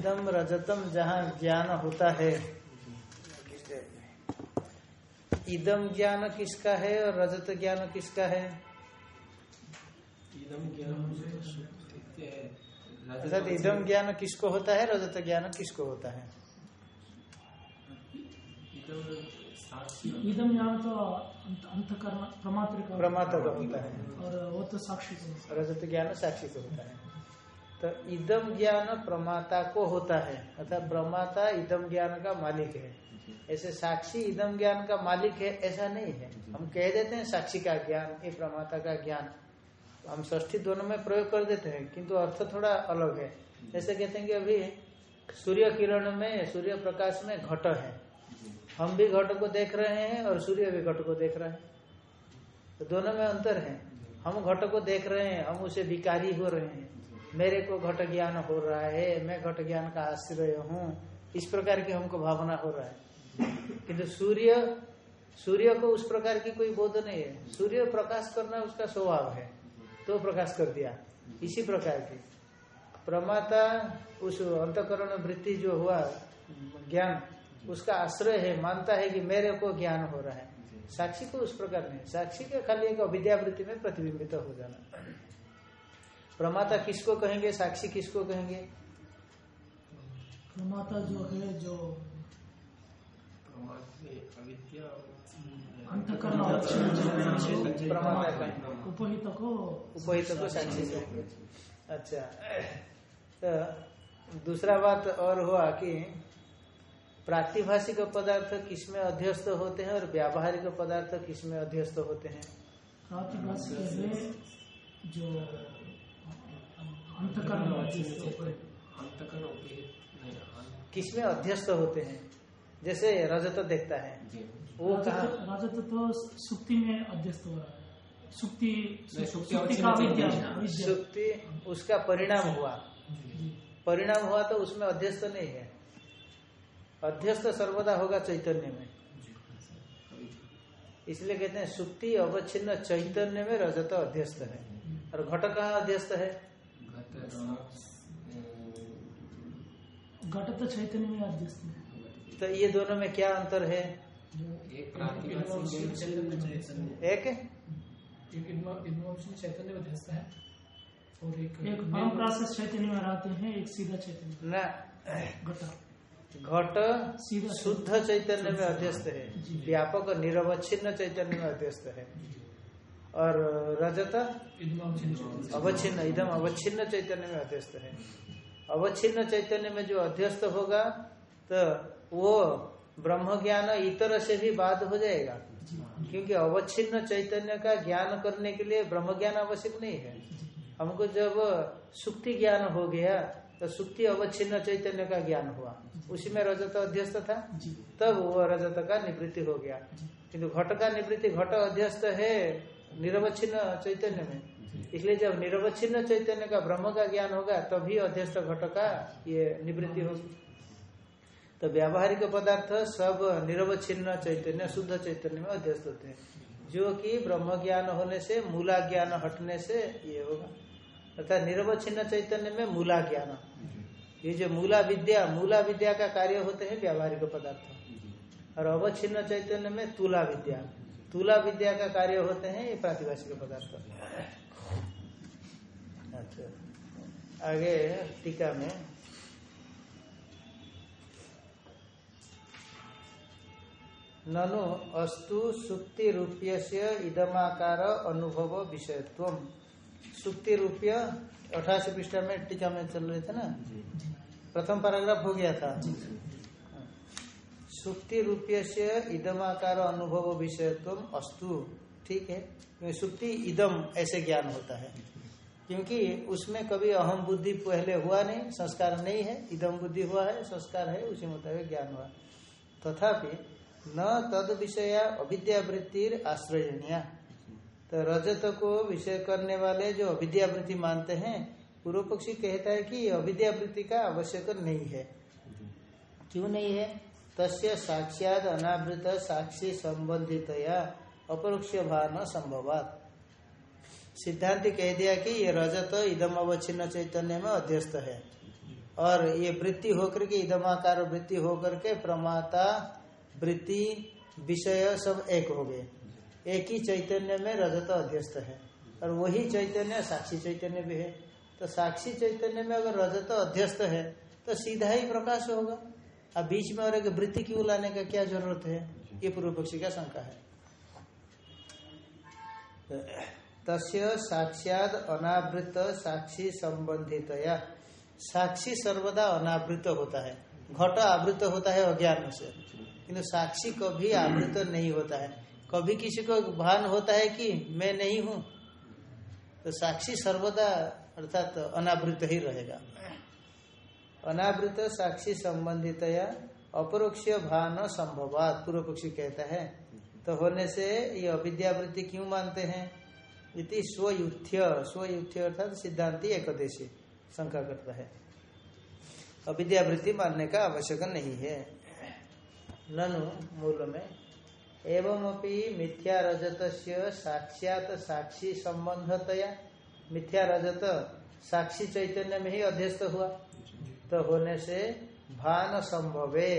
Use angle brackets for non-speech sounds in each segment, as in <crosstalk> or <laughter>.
इदम रजतम जहाँ ज्ञान होता है। इदम ज्ञान किसका है और रजत ज्ञान किसका है? इदम ज्ञान अर्थात इदम ज्ञान। किसको होता है रजत ज्ञान किसको होता है? इदम ज्ञान तो अंतकरण प्रमात्र का होता है। और वो तो साक्षी रजत ज्ञान साक्षी को होता है। तो इदम ज्ञान प्रमाता को होता है। अर्थात प्रमाता इदम ज्ञान का मालिक है। ऐसे साक्षी इदम ज्ञान का मालिक है ऐसा नहीं है। हम कह देते हैं साक्षी का ज्ञान ये प्रमाता का ज्ञान। हम ष्ठी दोनों में प्रयोग कर देते हैं किंतु अर्थ थोड़ा अलग है। जैसे कहते हैं कि अभी सूर्य किरण में सूर्य प्रकाश में घट है। हम भी घट को देख रहे हैं और सूर्य भी घट को देख रहे हैं। तो दोनों में अंतर है। हम घट को देख रहे हैं हम उसे विकारी हो रहे हैं। मेरे को घट ज्ञान हो रहा है, मैं घट ज्ञान का आश्रय हूँ। इस प्रकार की हमको भावना हो रहा है। किंतु सूर्य सूर्य को उस प्रकार की कोई बोध नहीं है। सूर्य प्रकाश करना उसका स्वभाव है। तो प्रकाश कर दिया। इसी प्रकार की। प्रमाता, उस अंतकरण वृत्ति जो हुआ, ज्ञान, उसका आश्रय है। मानता है कि मेरे को ज्ञान हो रहा है। साक्षी को उस प्रकार नहीं। साक्षी के खाली एक अविद्यावृत्ति में प्रतिबिंबित हो जाना। प्रमाता किसको कहेंगे? साक्षी किसको कहेंगे? प्रमाता जो है जो उपहित को उपहित को साक्षी। कहेंगे। अच्छा। तो दूसरा बात और हुआ कि प्रातिभाषिक पदार्थ किसमें अध्यस्त होते हैं और व्यावहारिक पदार्थ किसमें अध्यस्त होते हैं? प्रातिभाषिक जो अंतकरण किसमें अध्यस्त होते हैं? जैसे रजत देखता है। वो कहा? रजत तो सुक्ति में अध्यस्त हो रहा है। सुक्ति सुक्ति का सुक्ति उसका परिणाम हुआ। परिणाम हुआ तो उसमें अध्यस्त नहीं है। अध्यस्त सर्वदा होगा चैतन्य में। इसलिए कहते हैं सुक्ति अवच्छिन्न चैतन्य में रजत अध्यस्त है। और घट कहाँ अध्यस्त है? घट तो चैतन्य में अध्यस्त है। तो ये दोनों में क्या अंतर है? एक चैतन्य में ध्यस्त है और एक एक परम प्रोसेस चैतन्य में रहते हैं एक सीधा चैतन्य। न। घट। घट सीधा शुद्ध चैतन्य में अध्यस्त है। व्यापक निरवच्छिन्न चैतन्य में अध्यस्त है। और रजत? अवच्छिन्न इदम अवच्छिन्न चैतन्य में अध्यस्त है। अवच्छिन्न चैतन्य में जो अध्यस्त होगा तो वो ब्रह्म ज्ञान इतर से भी बाध हो जाएगा। क्योंकि अवच्छिन्न चैतन्य का ज्ञान करने के लिए ब्रह्म ज्ञान आवश्यक नहीं है। हमको जब सुक्ति ज्ञान हो गया तो सुक्ति अवच्छिन्न चैतन्य का ज्ञान हुआ। उसी में रजत अध्यस्त था। तब वो रजत का निवृत्ति हो गया। किंतु घट का निवृत्ति घट अध्यस्त है निरवच्छिन्न चैतन्य में। इसलिए जब निरवच्छिन्न चैतन्य का ब्रह्म का ज्ञान होगा तभी अध्यस्त घट का ये निवृत्ति होगी। तो व्यावहारिक पदार्थ सब निरवच्छिन्न चैतन्य शुद्ध चैतन्य में अध्यस्त होते हैं। जो कि ब्रह्म ज्ञान होने से मूला ज्ञान हटने से ये होगा। अर्थात निरवच्छिन्न चैतन्य में मूला ज्ञान। ये जो मूला विद्या मूला विद्या का कार्य होते हैं व्यावहारिक पदार्थ। और अवच्छिन्न चैतन्य में तुला विद्या। तुला विद्या का कार्य होते हैं ये प्रातिभाषिक पदार्थ अच्छा। आगे टीका में। ननु अस्तु सुक्ति रूप्य से इदमाकार अनुभव विषयत्व सुक्ति रूप्य अठासी पृष्ठा में टीका में चल रहे थे ना? प्रथम पैराग्राफ हो गया था। सुक्ति रुपये से इदमाकार अनुभव विषयत्व अस्तु। ठीक है? सुक्ति इदम ऐसे ज्ञान होता है। क्योंकि उसमें कभी अहम बुद्धि पहले हुआ नहीं, संस्कार नहीं है, इदम बुद्धि हुआ है, संस्कार है, उसी मुताबिक ज्ञान हुआ। तथापि न तद विषय अविद्यावृत्तिर आश्रयनिया तो रजत को विषय करने वाले जो अविद्यावृत्ति मानते हैं पूर्व पक्षी कहता है कि अविद्यावृत्ति का आवश्यक नहीं है। क्यों नहीं है? तस्य साक्षात अनावृत साक्षी संबंधित या अपरोक्ष भान संभवात। सिद्धांत कह दिया कि ये रजत इदम अवच्छिन्न चैतन्य में अध्यस्त है। और ये वृत्ति होकर के, इदमाकार वृत्ति होकर के, प्रमाता, वृत्ति, विषय सब एक हो गए। एक ही चैतन्य में रजत अध्यस्त है। और वही चैतन्य साक्षी चैतन्य भी है। तो साक्षी चैतन्य में अगर रजत अध्यस्त है तो सीधा ही प्रकाश होगा। अब बीच में और एक वृत्ति क्यों लाने का क्या ज़रूरत है? ये पूर्व पक्षी का शंका है। तस्य साक्षात अनावृत साक्षी संबंधित या साक्षी सर्वदा अनावृत होता है। घट आवृत होता है अज्ञान से। किंतु साक्षी कभी आवृत नहीं होता है। कभी किसी को भान होता है कि मैं नहीं हूँ। तो साक्षी सर्वदा अर्थात तो अनावृत ही रहेगा। अनावृत साक्षी संबंधित या अपरोक्ष भान संभवात, पूर्व पक्षी कहता है। तो होने से ये अविद्यावृत्ति क्यों मानते हैं? इति स्वयुथ्य स्वयुथ्य अर्थात सिद्धांति एकदेशी शंका करता है। अविद्यावृत्ति मानने का आवश्यक नहीं है। ननु मूल में एवं मिथ्या रजत साक्षात साक्षी संबंधतया मिथ्या रजत साक्षी चैतन्य में ही अध्यस्त हुआ। तो होने से भान संभवे।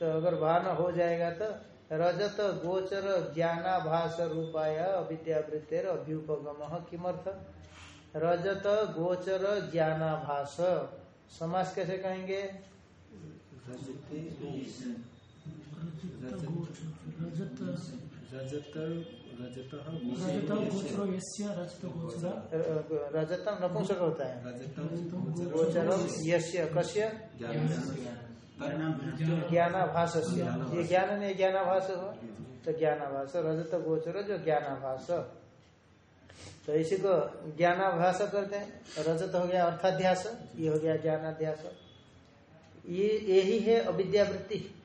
तो अगर भान हो जाएगा तो रजत गोचर ज्ञानाभास रूपाय अविद्यावृत्तिर अभ्युपगम किमर्थ? रजत गोचर ज्ञानाभास। समास कैसे कहेंगे? रजतम नपुंसक होता है। गोचर यश्य कश्य? ज्ञानाभास। ये ज्ञान नहीं ज्ञानाभास हो? तो ज्ञानाभास रजत गोचर जो ज्ञानाभास। तो इसी को ज्ञानाभास करते हैं। रजत हो गया अर्थाध्यास ये हो गया ज्ञानाध्यास। ये यही है अविद्यावृत्ति।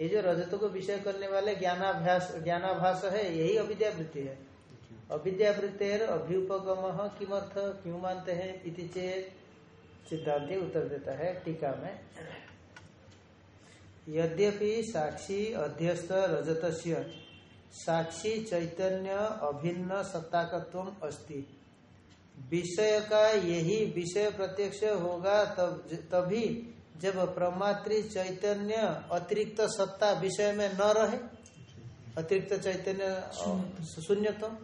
ये जो रजत को विषय करने वाले ज्ञानाभ्यास, ज्ञानाभास है, यही अविद्यावृत्ति है। अविद्यावृत्तिर अभ्युपगम किमर्थ, क्यों मानते हैं, इति चेत सिद्धांत उत्तर देता है टीका में। यद्यपि साक्षी अध्यस्त रजत साक्षी चैतन्य अभिन्न सत्ताकत्व अस्ति। विषय का यही विषय प्रत्यक्ष होगा, तब, तभी जब प्रमात्र चैतन्य अतिरिक्त सत्ता विषय में न रहे अतिरिक्त चैतन्य शून्यतम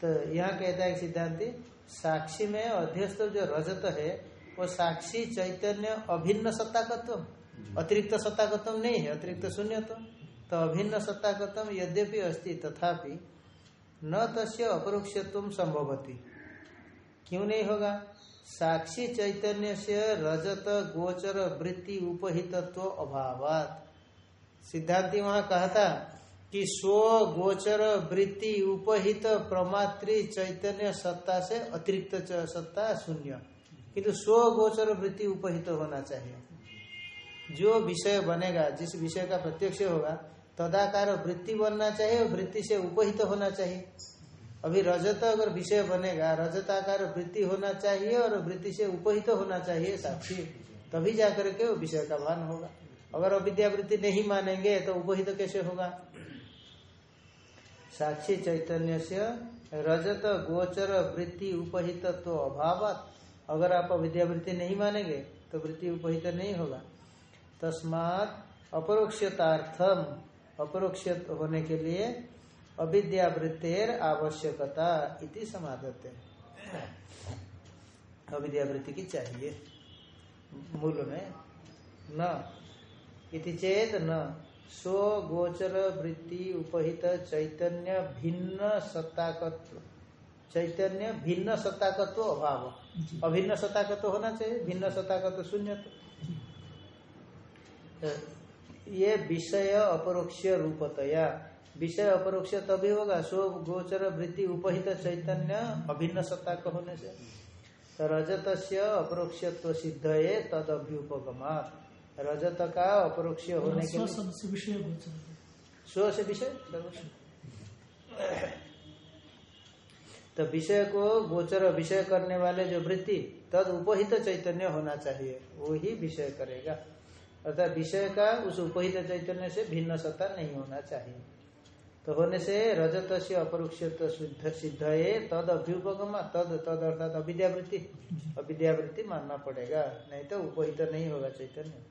तो। यहाँ कहता है सिद्धांति साक्षी में अध्यस्त जो रजत है वो साक्षी चैतन्य अभिन्न सत्ताकत्व अतिरिक्त सत्तागतम नहीं है अतिरिक्त शून्यतम तो। अभिन्न सत्तागतम यद्यपि अस्ति तथापि न तस्य अपरोक्षत्व संभवती। क्यों नहीं होगा? साक्षी चैतन्य से रजत गोचर वृत्ति उपहितत्व अभाव सिद्धांति वहाँ कहा था कि स्व गोचर वृत्ति उपहित प्रमात्री चैतन्य सत्ता से अतिरिक्त सत्ता शून्य। किंतु स्व गोचर वृत्ति उपहित होना चाहिए। जो विषय बनेगा, जिस विषय का प्रत्यक्ष होगा, तदाकार वृत्ति बनना चाहिए और वृत्ति से उपहित तो होना चाहिए। अभी रजत अगर विषय बनेगा, रजताकार वृत्ति होना चाहिए और वृत्ति से उपहित होना चाहिए साक्षी, तभी जाकर के वो विषय का भान होगा। अगर अविद्यावृत्ति नहीं मानेंगे तो उपहित कैसे होगा? साक्षी चैतन्य से रजत गोचर वृत्ति उपहित तो अभाव अगर आप अविद्यावृत्ति नहीं मानेंगे तो वृत्ति उपहित नहीं होगा। तस्मात अपरोक्षतार्थम, अपरोक्ष होने के लिए अविद्यावृत्तेर आवश्यकता इति समाधते अविद्यावृत्ति की चाहिए। मूल में न इति चेत न। सो गोचर वृत्ति उपहित चैतन्य भिन्न सत्ताकत्व। चैतन्य भिन्न सत्ताकत्व अभाव। अभिन्न सत्ताकत्व होना चाहिए भिन्न सत्ताकत्व शून्य तो। ये विषय अपरोक्ष रूपतया विषय अपरोक्ष तभी होगा स्व गोचर वृत्ति उपहित चैतन्य अभिन्न सत्ता का होने से। तो रजत से अपरोक्षत्व सिद्ध है तद अभ्युपगमात रजत का अपरोक्ष होने के स्व से विषय तो विषय को गोचर विषय करने वाले जो वृत्ति तद उपहित चैतन्य होना चाहिए वो ही विषय करेगा। अर्थात विषय का उस उपहित चैतन्य से भिन्न सत्ता नहीं होना चाहिए। तो होने से रजत से अपरोक्ष शुद्ध सिद्ध है तद अभ्युपगम तद तद अर्थात अविद्यावृत्ति। अविद्यावृत्ति मानना पड़ेगा नहीं तो उपहित तो नहीं होगा चैतन्य।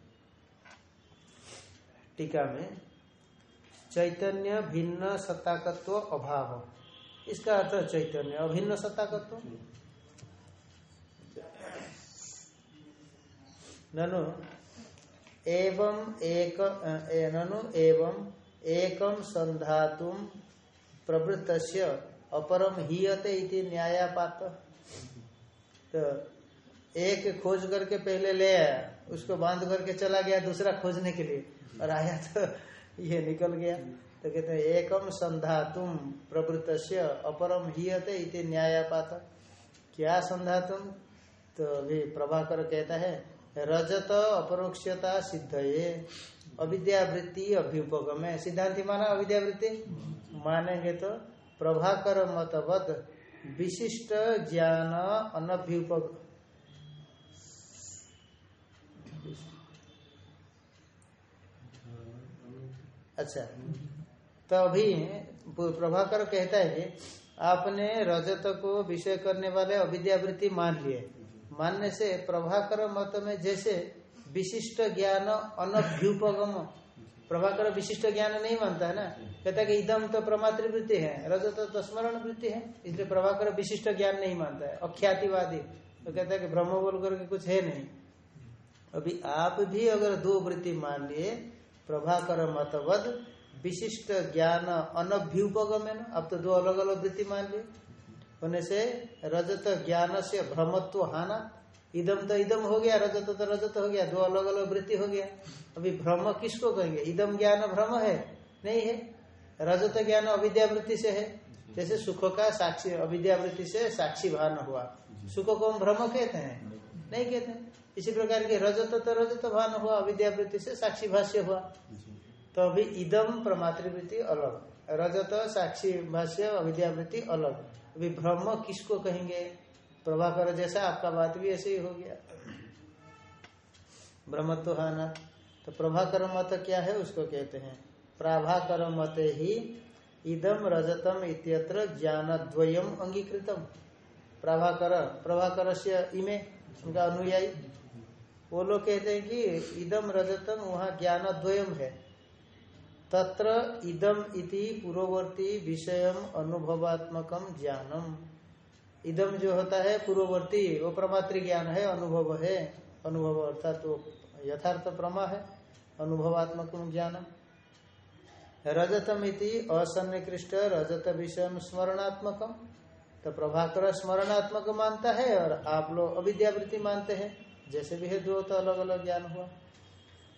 टीका में चैतन्य भिन्न सत्ताकत्व अभाव। इसका अर्थ चैतन्य अभिन्न सत्ताकत्व। ननु एवं एक ननु एवं एकम संधातुम प्रवृत्तस्य अपरम हीयते इति न्यायापात। तो एक खोज करके पहले ले आया, उसको बाँध करके चला गया दूसरा खोजने के लिए। और आया तो ये निकल गया। तो कहते हैं एकम संधातुम प्रवृत्त अपरम हीयते इति न्यायापात। क्या संधातुम तो अभी प्रभाकर कहता है, रजत अपरोक्षता सिद्ध ये अविद्यावृत्ति अभ्युपगम है। सिद्धांति माना अविद्यावृत्ति? मानेंगे तो प्रभाकर मतवत विशिष्ट ज्ञान अनभ्युपग अच्छा। तो अभी प्रभाकर कहता है कि आपने रजत को विषय करने वाले अविद्यावृत्ति मान लिए। मानने से प्रभाकर मत में जैसे विशिष्ट ज्ञान अनभ्युपगम। प्रभाकर विशिष्ट ज्ञान नहीं मानता है ना? कहता है कि इदम तो प्रमात्र वृत्ति है रजत तो स्मरण वृत्ति है, इसलिए प्रभाकर विशिष्ट ज्ञान नहीं मानता है, अख्यातिवादी। तो कहता है कि ब्रह्म बोल करके कुछ है नहीं। अभी आप भी अगर दो वृत्ति मान लिए, प्रभाकर मतवद, विशिष्ट ज्ञान अनभ्युपगम है ना? अब तो दो अलग अलग वृत्ति मान लिए। होने से रजत ज्ञान से भ्रमत्व हाना इदम तो इदम हो गया, रजत तो रजत हो गया, दो अलग अलग वृत्ति हो गया। अभी भ्रम किसको कहेंगे? इदम ज्ञान भ्रम है? नहीं है। रजत ज्ञान अविद्यावृत्ति से है। जैसे सुख का साक्षी अविद्यावृत्ति से साक्षी भान हुआ। सुख को हम भ्रम कहते हैं? नहीं कहते हैं। इसी प्रकार के रजत तो रजत भान हुआ अविद्यावृत्ति से साक्षी भाष्य हुआ। तो अभी इदम प्रमातृवृत्ति अलग, रजत साक्षी भाष्य अविद्यावृत्ति अलग। अभी भ्रम किसको कहेंगे? प्रभाकर जैसा आपका बात भी ऐसे ही हो गया। ब्रह्मत्व हाना तो प्रभाकर मत क्या है उसको कहते हैं? प्राभाकर मत ही इदम रजतम इत्यत्र ज्ञान द्वयम अंगीकृतम। प्रभाकर प्रभाकर से इमे, उनका अनुयायी। वो लोग कहते हैं कि इदम रजतम वहाँ ज्ञान द्वयम है। तत्र इदम इति पूर्ववर्ती विषयम अनुभवात्मकम ज्ञानम। इदम जो होता है, पूर्ववर्ती, वो प्रमात्र ज्ञान है, अनुभव है। अनुभव अर्थात तो यथार्थ प्रमा है, अनुभवात्मक ज्ञान। रजतम इति असन्निकृष्ट रजत विषय स्मरणात्मकम तो प्रभाकर स्मरणात्मक मानता है और आप लोग अविद्यावृत्ति मानते हैं। जैसे भी है, दो तो अलग अलग ज्ञान हुआ।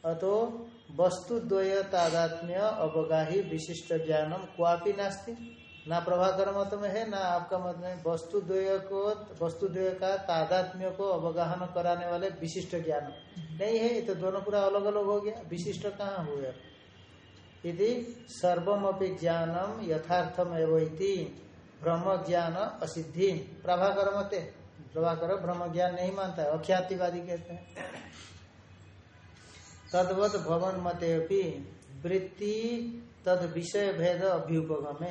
अतो वस्तु द्वय तादात्म्य अवगाही विशिष्ट ज्ञानम क्वापी नास्ती। ना प्रभाकर मत में है, ना आपका मत में वस्तु द्वय को, वस्तु द्वय का तादात्म्य को अवगाहन कराने वाले विशिष्ट ज्ञान। नहीं है तो दोनों पूरा अलग अलग हो गया। विशिष्ट कहाँ हुए? यदि सर्वमपि ज्ञानम यथार्थम एवं ब्रह्म ज्ञान असिद्धि। प्रभाकर मते प्रभाकर ब्रह्म ज्ञान नहीं मानता है। अख्यातिवादी कहते हैं। तदवत भवन मते वृत्ति तद विषय भेद अभ्युपगम।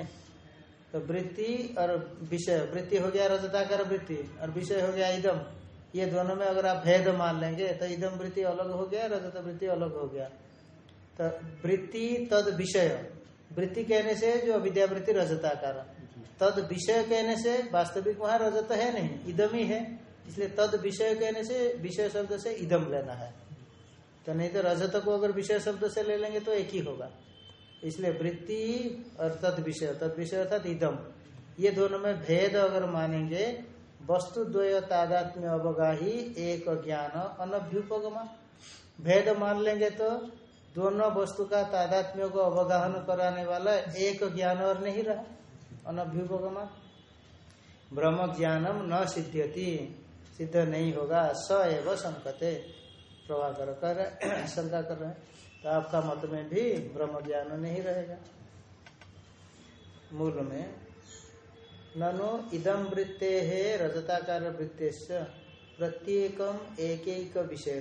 तो वृत्ति और विषय, वृत्ति हो गया रजताकर वृत्ति और विषय हो गया इदम। ये दोनों में अगर आप भेद मान लेंगे तो इदम वृत्ति अलग हो गया, रजत वृत्ति अलग हो गया। तो वृत्ति तद विषय। वृत्ति कहने से जो अविद्यावृत्ति रजताकार। तद विषय कहने से वास्तविक वहाँ रजत है नहीं, इदम ही है। इसलिए तद विषय कहने से विषय शब्द से इदम लेना है। तो नहीं तो रजत को अगर विषय शब्द से ले लेंगे तो एक ही होगा। इसलिए वृत्ति और तद विषय तद विषय अर्थात इदम। ये दोनों में भेद अगर मानेंगे, वस्तु द्वय तादात्म्य अवगाही, एक ज्ञान, अनभ्युपगमा। भेद मान लेंगे तो दोनों वस्तु का तादात्म्य को अवगाहन कराने वाला एक ज्ञान और नहीं रहा, अनभ्युपगमा। ब्रह्म ज्ञानम न सिद्ध्यति, सिद्ध नहीं होगा, स एव संकते। प्रभाकर कर <clears throat> शंका कर रहे हैं। तो आपका मत में भी ब्रह्म ज्ञान नहीं रहेगा। मूल में ननु इदम वृत्ते है रजताकार वृत्ते प्रत्येकम एक एक विषय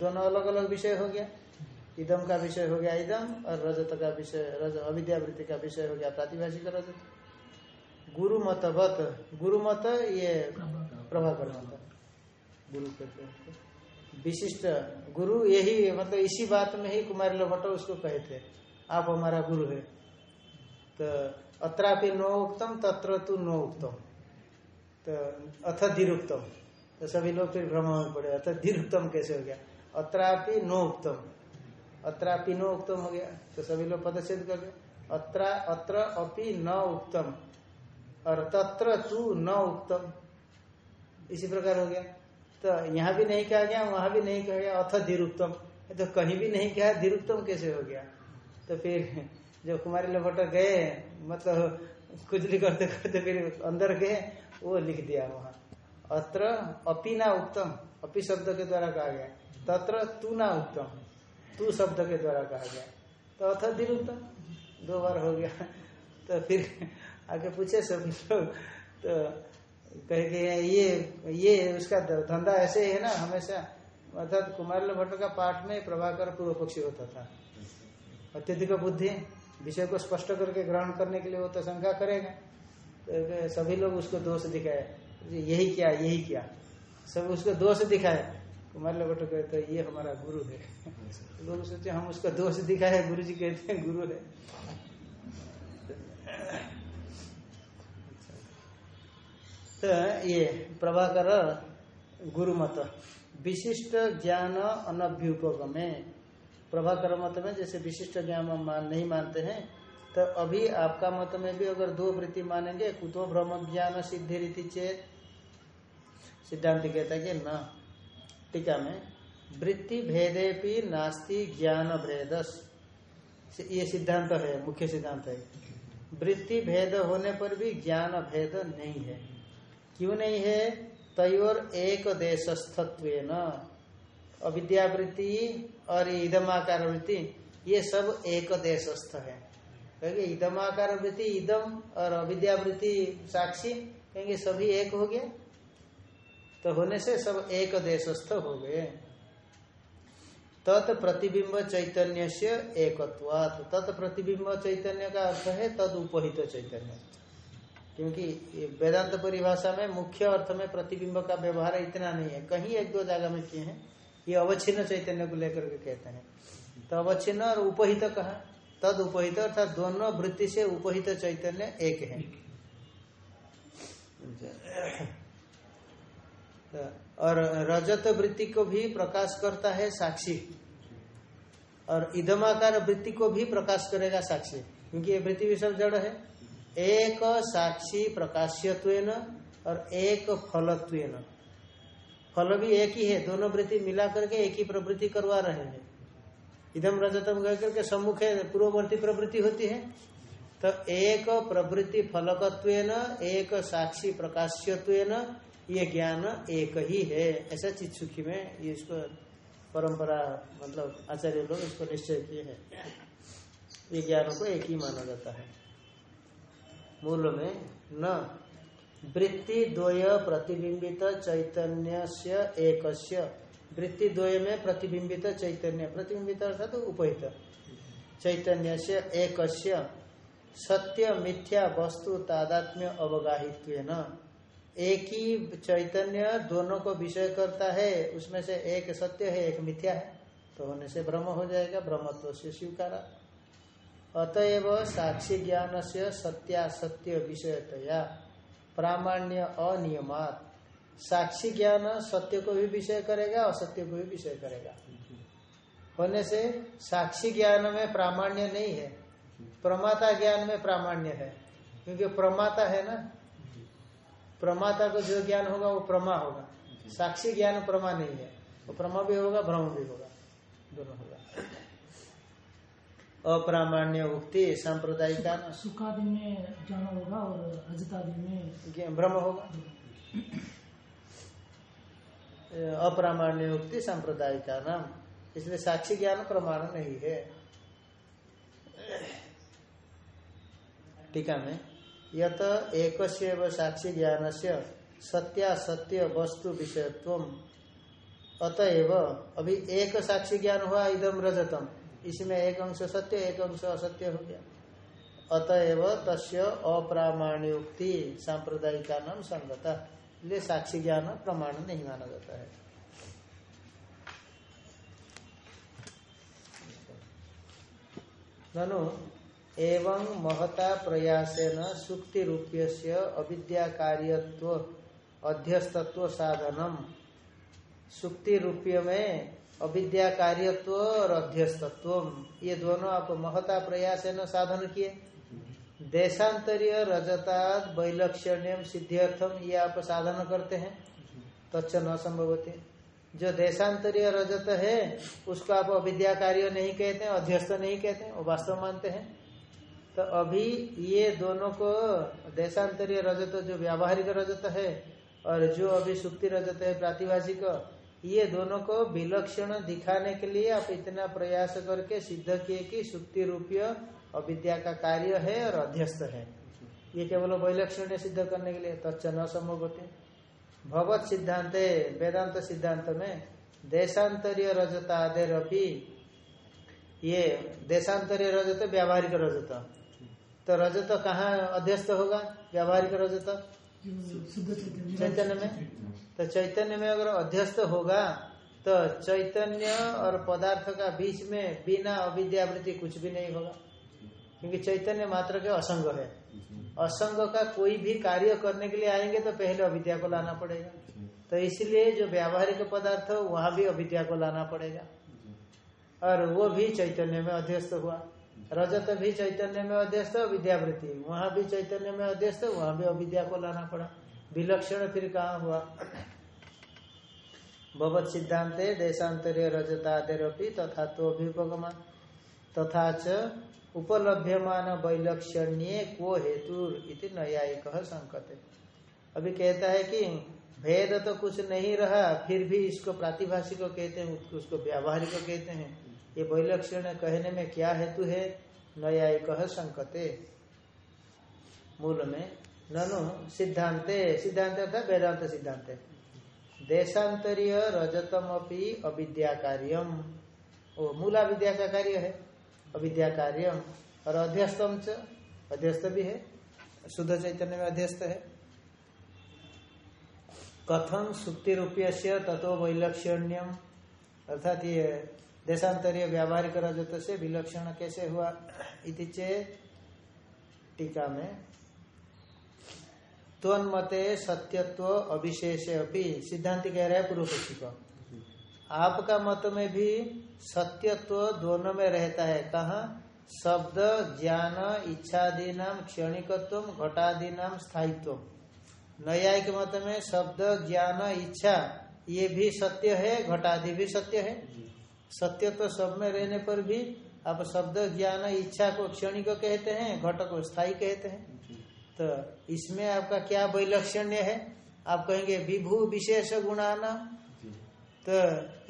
दोनों अलग अलग विषय हो गया। इदम का विषय हो गया इदम और रजत का विषय रज अविद्यावृत्ति का विषय हो गया प्रातिभाषिक रजत। गुरु मतवत गुरु मत ये प्रभाकर मत गुरु कहते विशिष्ट गुरु, यही मतलब इसी बात में ही कुमार लभट उसको कहे थे। आप हमारा गुरु है। तो अत्रापि नो उक्तम तत्र तु नो उक्तम तो अथ दिरुक्तम। तो सभी लोग फिर भ्रम में पड़े। अथ दिरुक्तम कैसे हो गया? अत्रापि नो उक्तम अत्रापि नो उक्तम हो गया। तो सभी लोग पदच्छेद कर गए अत्र अत्र अपि न उक्तम और तत्र तू न उत्तम इसी प्रकार हो गया। तो यहाँ भी नहीं कहा गया, वहाँ भी नहीं कहा गया, अथ धीरुत्तम। तो कहीं भी नहीं कहा, धीरुत्तम कैसे हो गया? तो फिर जब कुमारी लभट गए मतलब कुछ भी करते करते फिर अंदर गए, वो लिख दिया वहाँ। अत्र अपी ना उत्तम, अपी शब्द के द्वारा कहा गया। तत्र तू ना उत्तम, तू शब्द के द्वारा कहा गया। तो अथ धीरुत्तम, दो बार हो गया। तो फिर आगे पूछे सब लोग तो कहे कि ये ये उसका धंधा ऐसे ही है ना हमेशा अर्थात कुमार भट्ट का पाठ में प्रभाकर पूर्व पक्षी होता था। अत्यधिक बुद्धि विषय को स्पष्ट करके ग्रहण करने के लिए वो तो शंका करेगा। तो सभी लोग उसको दोष दिखाए। यही क्या यही क्या? सब उसको दोष दिखाए। कुमार भट्ट कहते तो ये हमारा गुरु है। लोग सोचे हम उसका दोष दिखाए गुरु जी कहते हैं गुरु है। तो ये प्रभाकर गुरु मत विशिष्ट ज्ञान अनभ्युपग में प्रभाकर मत में जैसे विशिष्ट ज्ञान मान नहीं मानते हैं तो अभी आपका मत में भी अगर दो वृत्ति मानेंगे, कुतो भ्रम ज्ञान सिद्धि रीति चेत। सिद्धांत कहता है कि न, टीका में, वृत्ति भेदे भी नास्ति ज्ञान भेदस। ये सिद्धांत है, मुख्य सिद्धांत है। वृत्ति भेद होने पर भी ज्ञान भेद नहीं है। क्यों नहीं है? तयोर एक देशस्थत्व न अविद्यावृत्ति और इदमाकार वृत्ति ये सब एक देशस्थ है। कहेंगे इदमाकार वृत्ति इदम और अविद्यावृत्ति साक्षी, कहेंगे, सभी एक हो गया तो होने से सब एक देशस्थ हो गए। तत् प्रतिबिंब चैतन्य से एकत्वात। तत् प्रतिबिंब चैतन्य का अर्थ है तद उपहित चैतन्य। क्योंकि वेदांत परिभाषा में मुख्य अर्थ में प्रतिबिंब का व्यवहार इतना नहीं है। कहीं एक दो जगह में किए हैं। ये अवच्छिन्न चैतन्य को लेकर के कहते हैं। तो अवच्छिन्न और उपहित कहा? तद उपहित अर्थात दोनों वृत्ति से उपहित चैतन्य एक है। और रजत वृत्ति को भी प्रकाश करता है साक्षी। और इधमाकार वृत्ति को भी प्रकाश करेगा साक्षी। क्योंकि ये वृत्ति भी सब जड़ है। एक साक्षी प्रकाश्यत्व और एक फलत्व फल भी एक ही है, दोनों वृत्ति मिला करके एक ही प्रवृत्ति करवा रहे हैं। इधम रजतम कह करके सम्मुख पूर्ववर्ती प्रवृत्ति होती है। तो एक प्रवृत्ति फलकत्व एक साक्षी प्रकाश्यत्व ये ज्ञान एक ही है। ऐसा चित्सुखी में ये इसको परंपरा मतलब आचार्य लोग इसको निश्चय किए हैं। ये ज्ञान को एक ही माना जाता है। मूल में न। वृत्ति द्वय प्रतिबिंबित चैतन्य एक वृत्ति द्वय में प्रतिबिंबित चैतन्य। प्रतिबिंबित अर्थात उपहित। चैतन्य से एक सत्य, मिथ्या, वस्तु, तादात्म्य अवगाहित्व न एक ही चैतन्य दोनों को विषय करता है, उसमें से एक सत्य है, एक मिथ्या है। तो होने से ब्रह्म हो जाएगा, ब्रह्मत्व से स्वीकारा। अतएव साक्षी ज्ञान से सत्यासत्य विषयतया प्रामाण्य अनियमात। साक्षी ज्ञान सत्य को भी विषय करेगा असत्य को भी विषय करेगा। होने से साक्षी ज्ञान में प्रामाण्य नहीं है। प्रमाता ज्ञान में प्रामाण्य है। क्योंकि प्रमाता है ना? प्रमाता को जो ज्ञान होगा वो प्रमा होगा। साक्षी ज्ञान प्रमा नहीं है। वो प्रमा भी होगा, भ्रम भी होगा। दोनों होगा। अप्रामाण्य उक्ति सांप्रदायिका सुखादि में ज्ञान होगा और रजतादि में भ्रम होगा। अप्रामाण्य उक्ति सांप्रदायिका नाम इसलिए साक्षी ज्ञान प्रमाण नहीं है। टीका में। यत एक साक्षी ज्ञान से सत्यासत्य वस्तु विषयत्व अतएव अभी एक साक्षी ज्ञान हुआ इदम रजतम। इसमें एक अंश सत्य, एक अंश असत्य हो गया। अतएव तस्य अप्रामाण्योक्ति, सांप्रदायिका नाम संगता। इसलिए साक्षी ज्ञान प्रमाण नहीं माना जाता है। ननु, एवं महता प्रयासेन सुक्ति रूप्य अविद्या कार्यत्व अध्यस्तत्व साधनम। सुक्ति रूप्य में अविद्या कार्यत्व और अध्यस्तत्व ये दोनों आप महता प्रयास न साधन किए। देशांतरीय रजता वैलक्षण्यम सिद्धिर्थम ये आप साधन करते हैं। तच्च न संभवते। जो देशांतरीय रजत है, उसको आप अविद्या कार्य नहीं कहते हैं अध्यस्त नहीं कहते हैं वो वास्तव मानते हैं। तो अभी ये दोनों को देशांतरीय रजत, जो व्यावहारिक रजत है, और जो अभी सुक्ति रजत है, प्रातिभाषिक ये दोनों को विलक्षण दिखाने के लिए आप इतना प्रयास करके सिद्ध किए कि सुक्ति रूपीय अविद्या का कार्य है और अध्यस्त है। ये केवल वैलक्षण सिद्ध करने के लिए तच्च न संभव होते भगवत सिद्धांत वेदांत सिद्धांत में देशांतरीय रजतादेर अभी ये देशांतरीय रजत व्यावहारिक रजत। तो रजत कहाँ अध्यस्त होगा? व्यावहारिक रजत? चैतन्य में? तो चैतन्य में अगर अध्यस्त होगा तो चैतन्य और पदार्थ का बीच में बिना अविद्यावृत्ति कुछ भी नहीं होगा। क्योंकि चैतन्य मात्र के असंग है। असंग का कोई भी कार्य करने के लिए आएँगे तो पहले अविद्या को लाना पड़ेगा। तो इसलिए जो व्यावहारिक पदार्थ हो वहाँ भी अविद्या को लाना पड़ेगा। और वो भी चैतन्य में अध्यस्त हुआ। रजत भी चैतन्य में अध्यस्त विद्यावृत्ति वहाँ भी चैतन्य में अध्यस्त, वहाँ भी अविद्या को लाना पड़ा। विलक्षण फिर कहा हुआ? भगवत सिद्धांत देशांतरीय रजतादेरपी तथा तो अभ्युपगमा तथा च उपलभ्यमान वैलक्षण्य को हेतु इति न्यायिक संकत। अभी कहता है कि भेद तो कुछ नहीं रहा, फिर भी इसको प्रातिभाषिक कहते हैं, उसको व्यावहारिक कहते हैं। ये वैलक्षण कहने में क्या हेतु है? न्यायिक संकते। मूल में ननु सिद्धांते सिद्धांत अर्थात वेदांत सिद्धांत देशांतरीय रजतम अपनी अविद्या कार्यम वो मूला विद्या का कार्य है अविद्या कार्यम और अध्यस्तम च, अध्यस्त भी है, शुद्ध चैतन्य में अध्यस्त है। कथम सुक्ति रुपये से तत्व वैलक्षण्यम। अर्थात ये देशांतरीय व्यावहारिक रजत से विलक्षण कैसे हुआ इति टीका में त्वन्मते सत्यत्व अविशेष अभी सिद्धांत कह रहे हैं पूर्व पक्षी को। आपका मत में भी सत्यत्व दोनों में रहता है। कहा? शब्द ज्ञान इच्छादि नाम क्षणिकत्व घटादि नाम स्थायित्व नया के मत में शब्द ज्ञान इच्छा ये भी सत्य है घटादि भी सत्य है। सत्य तो सब में रहने पर भी आप शब्द ज्ञान इच्छा को क्षणिक कहते हैं घट को स्थायी कहते हैं। तो इसमें आपका क्या वैलक्षण्य है? आप कहेंगे विभू विशेष गुणाना। तो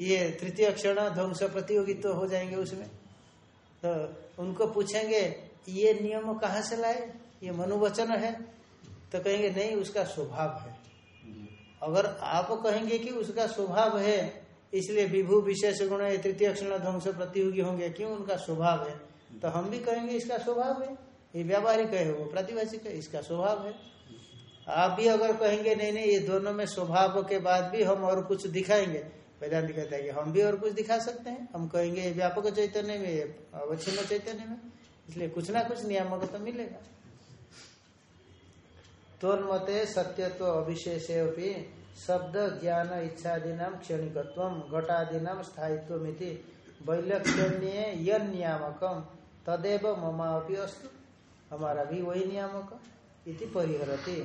ये तृतीय क्षण ध्वंस प्रतियोगित्व तो हो जाएँगे उसमें। तो उनको पूछेंगे ये नियम कहाँ से लाए? ये मनोवचन है। तो कहेंगे नहीं उसका स्वभाव है। अगर आप कहेंगे कि उसका स्वभाव है इसलिए विभू विशेष गुण तृतीय क्षण ध्वंस प्रतियोगी होंगे क्यों उनका स्वभाव है? तो हम भी कहेंगे इसका स्वभाव है। ये व्यावहारिक है वो प्रतिभाषिक है इसका स्वभाव है। आप भी अगर कहेंगे, नहीं नहीं, ये दोनों में स्वभाव के बाद भी हम और कुछ दिखाएँगे। वेदांत कहता है कि हम भी और कुछ दिखा सकते हैं। हम कहेंगे व्यापक चैतन्य में अवच्छिन्न चैतन्य में। इसलिए कुछ ना कुछ नियामक तो मिलेगा। तोन्मते सत्यत्व अविशेष शब्द ज्ञान इच्छादीना क्षणिकत्व घटादीना स्थायित्व वैलक्षण्य यन नियामकम तदेव ममा अस्तु। हमारा भी वही नियामक इति परिहरती।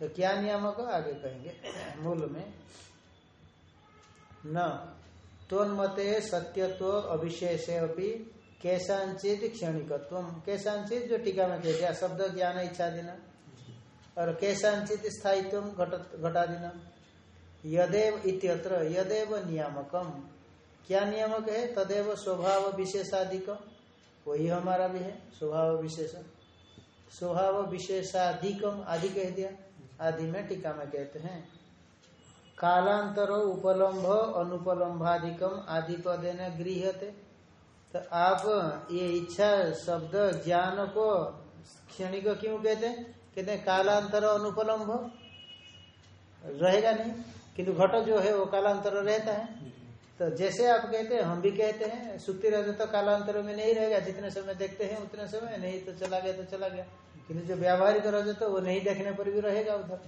तो क्या नियामक आगे कहेंगे। <clears throat> मूल में, न तोन्मते सत्यत्व अविशेष कैसांचित क्षणिकत्व कैसांचित जो टीका में कह दिया, शब्द, ज्ञान, इच्छा, देना। और कैसांचित स्थायित्व घटा देना यदेव इत्यत्र, यदेव नियामकम। क्या नियामक है? तदेव स्वभाव विशेषाधिकम वही हमारा भी है, स्वभाव विशेष। स्वभाव विशेषाधिकम आदि कह दिया। आदि में टीका में कहते हैं। कालांतर उपलम्भ अनुपलम्भाधिकम आदि पद न गृहते तो आप ये इच्छा शब्द ज्ञान को क्षणिक क्यों कहते हैं? कहते हैं कालांतर अनुपलम्भ रहेगा नहीं। किंतु घट जो है वो कालांतर रहता है। तो जैसे आप कहते हैं, हम भी कहते हैं सुक्ति रहते तो कालांतर में नहीं रहेगा, जितने समय देखते हैं उतने समय, नहीं तो चला गया तो चला गया। किंतु जो व्यावहारिक रह तो वो नहीं देखने पर भी रहेगा उधर।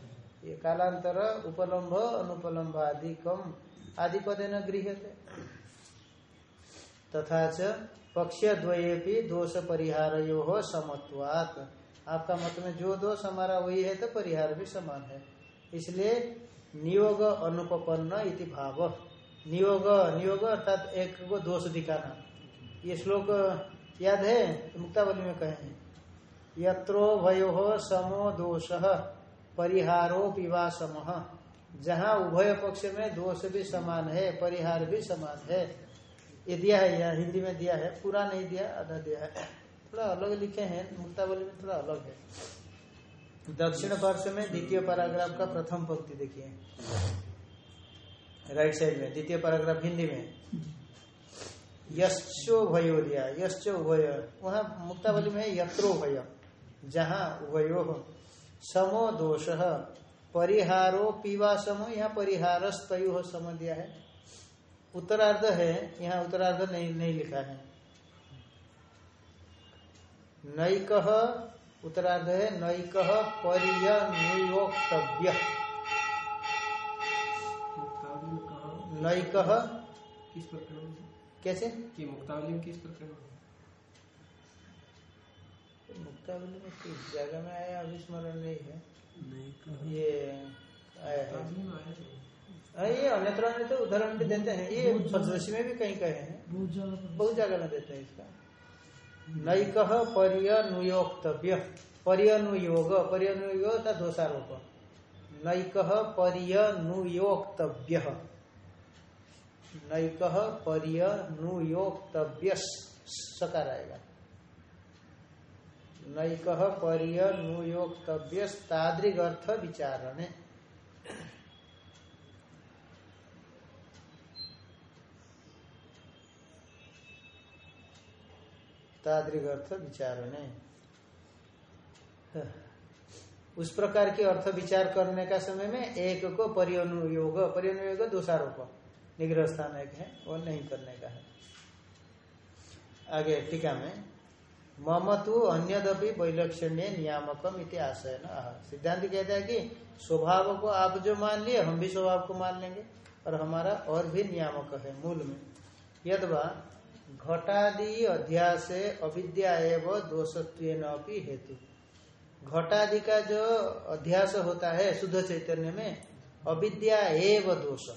ये कालांतर उपलम्भ अनुपलम्भ आदि कम आदि पदे न गृह तथा च पक्ष द्वये दोष परिहार यो हो समत्वात। आपका मत में जो दोष हमारा वही है तो परिहार भी समान है। इसलिए नियोग अनुपन्न इति भाव। नियोग नियोग अर्थात एक को दोष दिखाना। ये श्लोक याद है? मुक्तावली में कहे यत्रो भयो समो दोष, परिहारो पिवा सम जहाँ उभय पक्ष में दोष भी समान है, परिहार भी समान है। ये दिया है, यहाँ हिंदी में दिया है पूरा नहीं दिया, आधा दिया है। थोड़ा अलग लिखे हैं, मुक्तावली में थोड़ा अलग है। दक्षिण पार्श्व में द्वितीय पैराग्राफ का प्रथम पंक्ति देखिए। राइट साइड में, द्वितीय पैराग्राफ हिंदी में। यश्चो भयो दिया यश्चो उभय। वहाँ मुक्तावली में यत्रो भय जहाँ उभयो समो दोष, परिहारो पीवा समो, यहाँ परिहार स्तयु सम दिया है। उत्तरार्ध है, यहाँ उत्तरार्ध नहीं नहीं लिखा है। नैक, उत्तरार्ध है, नैक परियोक्तव्य नैक किस प्रकरण में कैसे? ये मुक्तावली किस प्रकरण में मुक्तावली में किस जगह में आया? अभी स्मरण नहीं है। नहीं ये आया है। में है। हाँ, ये अन्यत्र अन्यत्र उदाहरण भी देते हैं। ये पंचदशी में भी कहीं कहे हैं। बहुत जगह में देते हैं इसका। नैक परियनुयोक्तव्य। परियनुयोग। परियनुयोग था दोषारोप। नैक परियनुयोक्तव्य। नैक परियनुयोक्तव्य सकार आएगा नैक परियनुयोक्तव्य तादृग अर्थ विचारणे तादृग अर्थ विचारणे उस प्रकार के अर्थ विचार करने का समय में एक को परियनुयोग परियनुयोग दोषारोप। निग्रह स्थान एक है वो नहीं करने का है। आगे टीका में मम तो अन्यदपि वैलक्षण्य नियामकम इति आशय न सिद्धांत कहता है कि स्वभाव को आप जो मान लिए, हम भी स्वभाव को मान लेंगे, और हमारा और भी नियामक है मूल में। यदवा घटादि अध्यास अविद्या एवं दोषत्व हेतु। घटादि का जो अध्यास होता है शुद्ध चैतन्य में, अविद्या एव दोष।